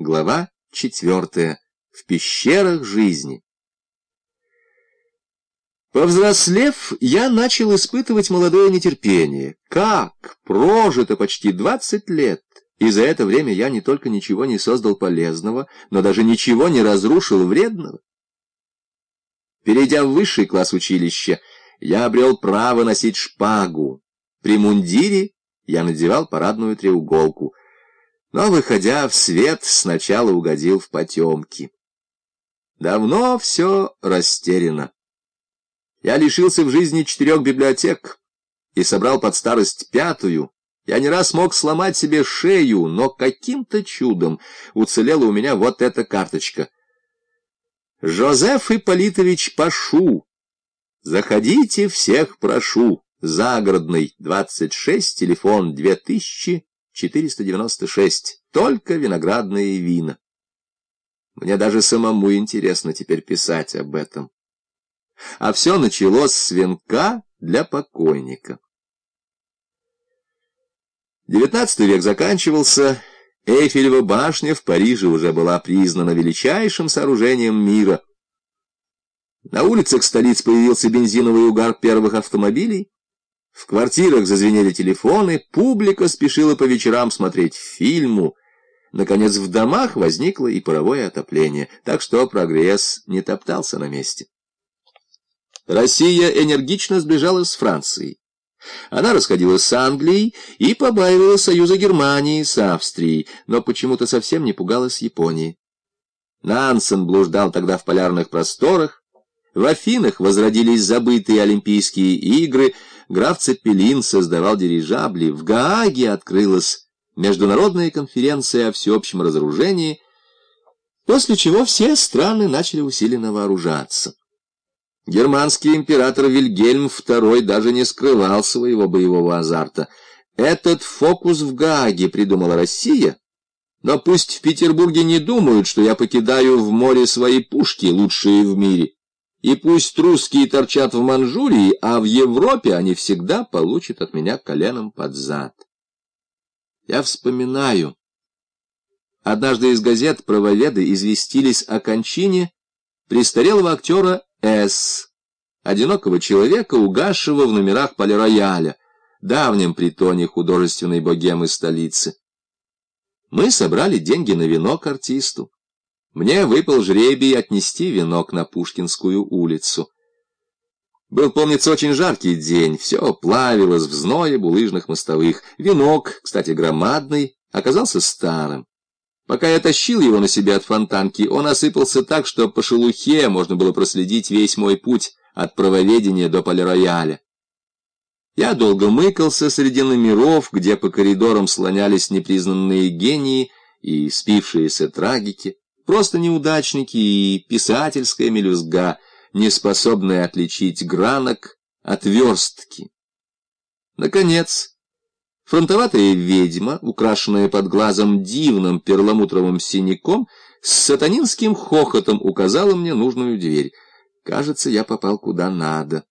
Глава четвертая. В пещерах жизни. Повзрослев, я начал испытывать молодое нетерпение. Как? Прожито почти двадцать лет. И за это время я не только ничего не создал полезного, но даже ничего не разрушил вредного. Перейдя в высший класс училища, я обрел право носить шпагу. При мундире я надевал парадную треуголку — но, выходя в свет, сначала угодил в потемки. Давно все растеряно. Я лишился в жизни четырех библиотек и собрал под старость пятую. Я не раз мог сломать себе шею, но каким-то чудом уцелела у меня вот эта карточка. Жозеф Ипполитович Пашу. Заходите, всех прошу. Загородный, 26, телефон 2000 496. Только виноградные вина. Мне даже самому интересно теперь писать об этом. А все началось с венка для покойника. Девятнадцатый век заканчивался, Эйфелева башня в Париже уже была признана величайшим сооружением мира. На улицах столиц появился бензиновый угар первых автомобилей, в квартирах зазвенели телефоны, публика спешила по вечерам смотреть фильму. Наконец, в домах возникло и паровое отопление, так что прогресс не топтался на месте. Россия энергично сближалась с Францией. Она расходилась с Англией и побаивала союза Германии с Австрией, но почему-то совсем не пугалась Японии. Нансен блуждал тогда в полярных просторах, в Афинах возродились забытые Олимпийские игры, граф Цепелин создавал дирижабли, в Гааге открылась международная конференция о всеобщем разоружении, после чего все страны начали усиленно вооружаться. Германский император Вильгельм II даже не скрывал своего боевого азарта. Этот фокус в Гааге придумала Россия, но пусть в Петербурге не думают, что я покидаю в море свои пушки, лучшие в мире. И пусть русские торчат в Манчжурии, а в Европе они всегда получат от меня коленом под зад. Я вспоминаю. Однажды из газет правоведы известились о кончине престарелого актера С., одинокого человека, угасшего в номерах полирояля, давнем притоне художественной богемы столицы. Мы собрали деньги на вино к артисту. Мне выпал жребий отнести венок на Пушкинскую улицу. Был, помнится, очень жаркий день, все плавилось в зное булыжных мостовых. Венок, кстати, громадный, оказался старым. Пока я тащил его на себя от фонтанки, он осыпался так, что по шелухе можно было проследить весь мой путь от правоведения до полирояля. Я долго мыкался среди номеров, где по коридорам слонялись непризнанные гении и спившиеся трагики просто неудачники и писательская мелюзга, не способная отличить гранок от верстки. Наконец, фронтоватая ведьма, украшенная под глазом дивным перламутровым синяком, с сатанинским хохотом указала мне нужную дверь. Кажется, я попал куда надо.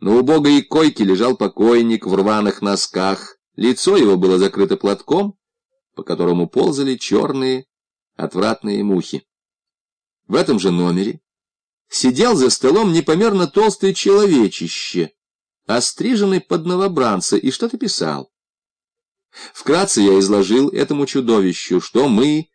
На убогой койке лежал покойник в рваных носках. Лицо его было закрыто платком, по которому ползали черные отвратные мухи. В этом же номере сидел за столом непомерно толстый человечище, остриженный под новобранца, и что-то писал. Вкратце я изложил этому чудовищу, что мы,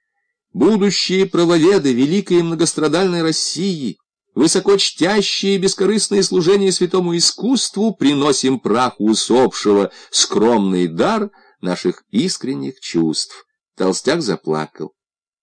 будущие правоведы великой и многострадальной России, высоко чтящие бескорыстное служение святому искусству, приносим праху усопшего скромный дар наших искренних чувств. Толстяк заплакал.